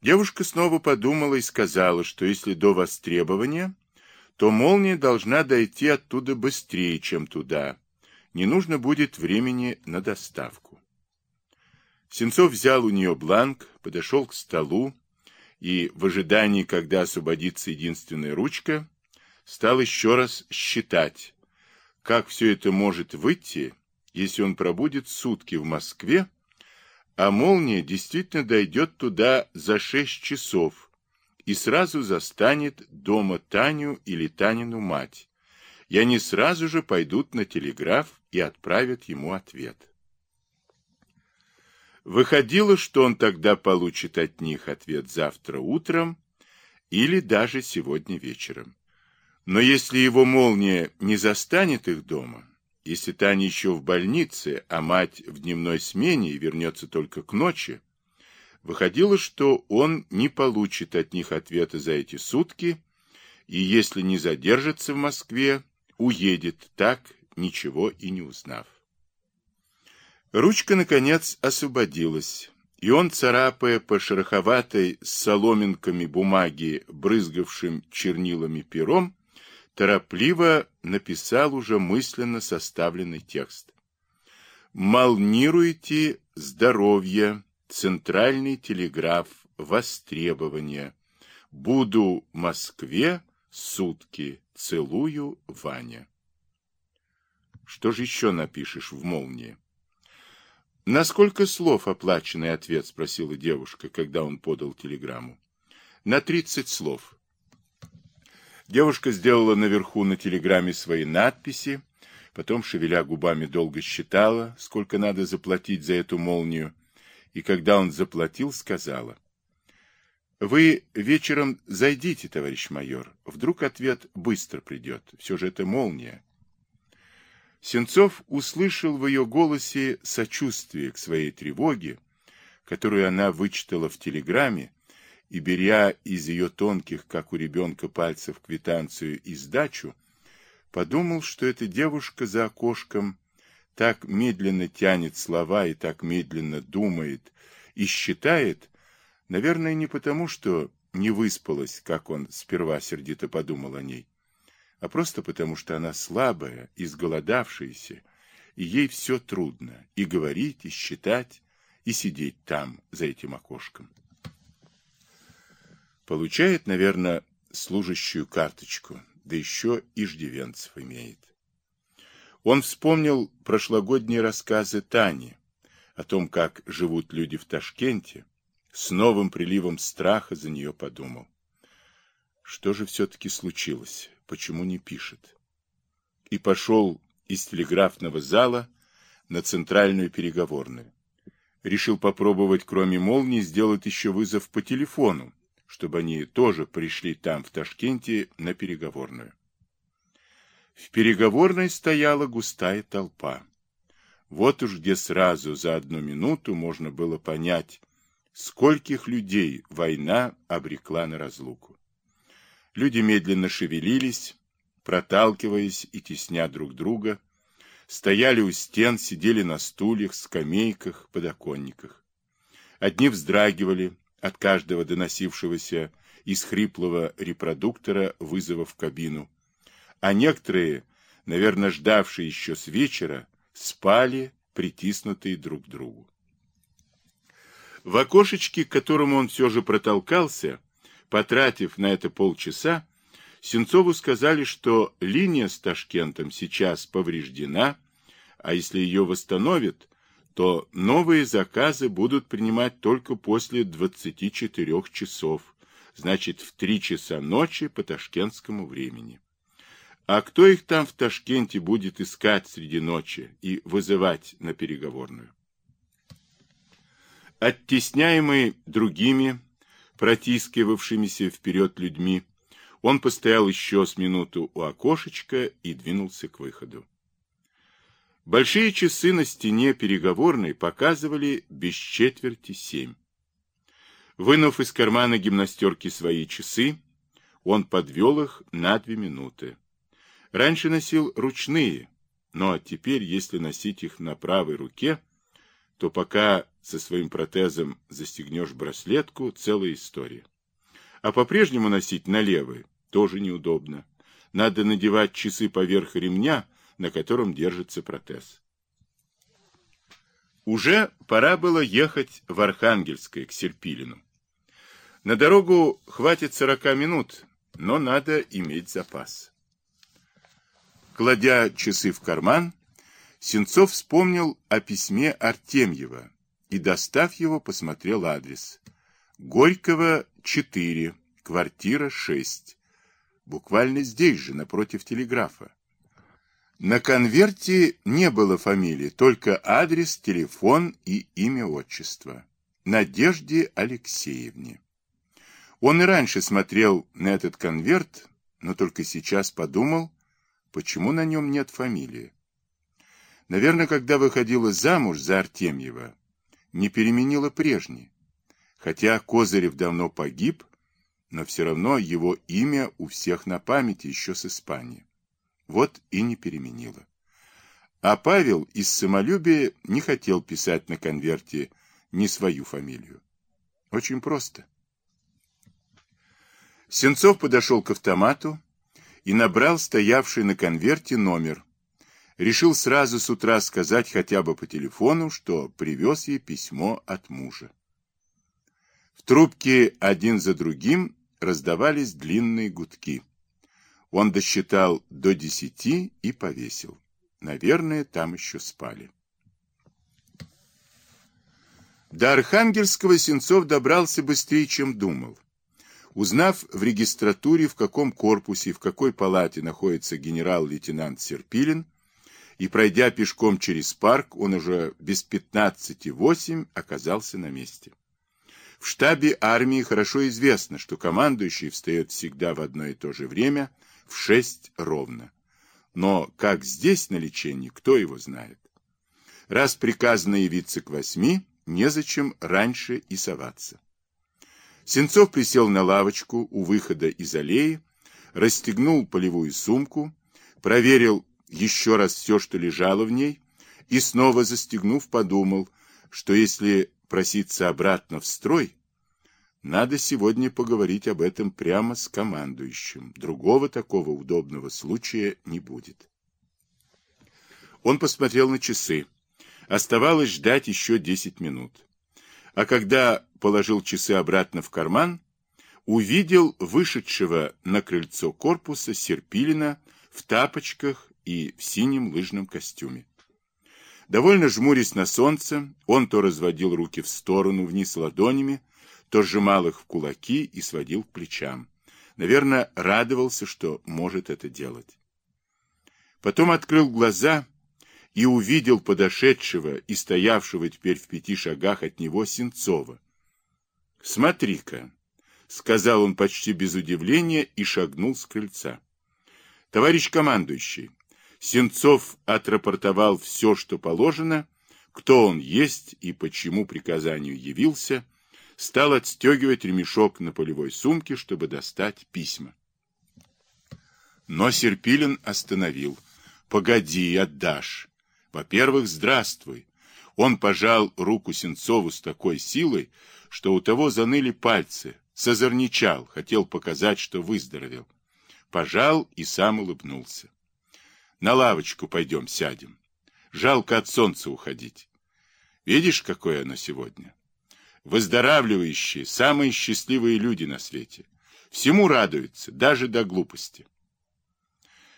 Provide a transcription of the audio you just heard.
Девушка снова подумала и сказала, что если до востребования, то молния должна дойти оттуда быстрее, чем туда. Не нужно будет времени на доставку. Сенцов взял у нее бланк, подошел к столу и, в ожидании, когда освободится единственная ручка, стал еще раз считать, как все это может выйти, если он пробудет сутки в Москве, а молния действительно дойдет туда за шесть часов и сразу застанет дома Таню или Танину мать. И они сразу же пойдут на телеграф и отправят ему ответ. Выходило, что он тогда получит от них ответ завтра утром или даже сегодня вечером. Но если его молния не застанет их дома, если Таня еще в больнице, а мать в дневной смене и вернется только к ночи, выходило, что он не получит от них ответа за эти сутки, и если не задержится в Москве, уедет так, ничего и не узнав. Ручка, наконец, освободилась, и он, царапая по шероховатой с соломинками бумаги, брызгавшим чернилами пером, торопливо написал уже мысленно составленный текст. Молнируйте здоровье, центральный телеграф, востребование. Буду в Москве сутки, целую, Ваня. Что же еще напишешь в молнии? На сколько слов оплаченный ответ, спросила девушка, когда он подал телеграмму. На тридцать слов. Девушка сделала наверху на телеграмме свои надписи, потом, шевеля губами, долго считала, сколько надо заплатить за эту молнию, и когда он заплатил, сказала, «Вы вечером зайдите, товарищ майор, вдруг ответ быстро придет, все же это молния». Сенцов услышал в ее голосе сочувствие к своей тревоге, которую она вычитала в телеграмме, и, беря из ее тонких, как у ребенка, пальцев квитанцию и сдачу, подумал, что эта девушка за окошком так медленно тянет слова и так медленно думает и считает, наверное, не потому, что не выспалась, как он сперва сердито подумал о ней, а просто потому, что она слабая, изголодавшаяся, и ей все трудно и говорить, и считать, и сидеть там, за этим окошком. Получает, наверное, служащую карточку, да еще иждивенцев имеет. Он вспомнил прошлогодние рассказы Тани о том, как живут люди в Ташкенте, с новым приливом страха за нее подумал. Что же все-таки случилось? Почему не пишет? И пошел из телеграфного зала на центральную переговорную. Решил попробовать, кроме молнии, сделать еще вызов по телефону, чтобы они тоже пришли там, в Ташкенте, на переговорную. В переговорной стояла густая толпа. Вот уж где сразу за одну минуту можно было понять, скольких людей война обрекла на разлуку. Люди медленно шевелились, проталкиваясь и тесня друг друга, стояли у стен, сидели на стульях, скамейках, подоконниках. Одни вздрагивали, от каждого доносившегося из хриплого репродуктора вызова в кабину, а некоторые, наверное, ждавшие еще с вечера, спали, притиснутые друг к другу. В окошечке, к которому он все же протолкался, потратив на это полчаса, Сенцову сказали, что линия с Ташкентом сейчас повреждена, а если ее восстановят, то новые заказы будут принимать только после 24 часов, значит в 3 часа ночи по ташкентскому времени. А кто их там в Ташкенте будет искать среди ночи и вызывать на переговорную? Оттесняемый другими, протискивавшимися вперед людьми, он постоял еще с минуту у окошечка и двинулся к выходу. Большие часы на стене переговорной показывали без четверти семь. Вынув из кармана гимнастерки свои часы, он подвел их на две минуты. Раньше носил ручные, но теперь, если носить их на правой руке, то пока со своим протезом застегнешь браслетку, целая история. А по-прежнему носить на левый тоже неудобно. Надо надевать часы поверх ремня, на котором держится протез. Уже пора было ехать в Архангельское к Серпилину. На дорогу хватит 40 минут, но надо иметь запас. Кладя часы в карман, Сенцов вспомнил о письме Артемьева и, достав его, посмотрел адрес. Горького, 4, квартира 6. Буквально здесь же, напротив телеграфа. На конверте не было фамилии, только адрес, телефон и имя отчества. Надежде Алексеевне. Он и раньше смотрел на этот конверт, но только сейчас подумал, почему на нем нет фамилии. Наверное, когда выходила замуж за Артемьева, не переменила прежней. Хотя Козырев давно погиб, но все равно его имя у всех на памяти еще с Испании. Вот и не переменила. А Павел из самолюбия не хотел писать на конверте не свою фамилию. Очень просто. Сенцов подошел к автомату и набрал стоявший на конверте номер, решил сразу с утра сказать хотя бы по телефону, что привез ей письмо от мужа. В трубке один за другим раздавались длинные гудки. Он досчитал до десяти и повесил. Наверное, там еще спали. До Архангельского Сенцов добрался быстрее, чем думал. Узнав в регистратуре, в каком корпусе и в какой палате находится генерал-лейтенант Серпилин, и, пройдя пешком через парк, он уже без пятнадцати восемь оказался на месте. В штабе армии хорошо известно, что командующий встает всегда в одно и то же время, в шесть ровно. Но как здесь на лечении, кто его знает? Раз приказано явиться к восьми, незачем раньше и соваться. Сенцов присел на лавочку у выхода из аллеи, расстегнул полевую сумку, проверил еще раз все, что лежало в ней, и снова застегнув, подумал, что если проситься обратно в строй, надо сегодня поговорить об этом прямо с командующим. Другого такого удобного случая не будет. Он посмотрел на часы. Оставалось ждать еще десять минут. А когда положил часы обратно в карман, увидел вышедшего на крыльцо корпуса Серпилина в тапочках и в синем лыжном костюме. Довольно жмурясь на солнце, он то разводил руки в сторону вниз ладонями, то сжимал их в кулаки и сводил к плечам. Наверное, радовался, что может это делать. Потом открыл глаза и увидел подошедшего и стоявшего теперь в пяти шагах от него Сенцова. «Смотри-ка», — сказал он почти без удивления и шагнул с крыльца. «Товарищ командующий, Сенцов отрапортовал все, что положено, кто он есть и почему приказанию явился, стал отстегивать ремешок на полевой сумке, чтобы достать письма. Но Серпилин остановил. «Погоди, отдашь. Во-первых, здравствуй». Он пожал руку Сенцову с такой силой, что у того заныли пальцы, созорничал, хотел показать, что выздоровел. Пожал и сам улыбнулся. На лавочку пойдем сядем. Жалко от солнца уходить. Видишь, какое оно сегодня? Выздоравливающие, самые счастливые люди на свете. Всему радуются, даже до глупости.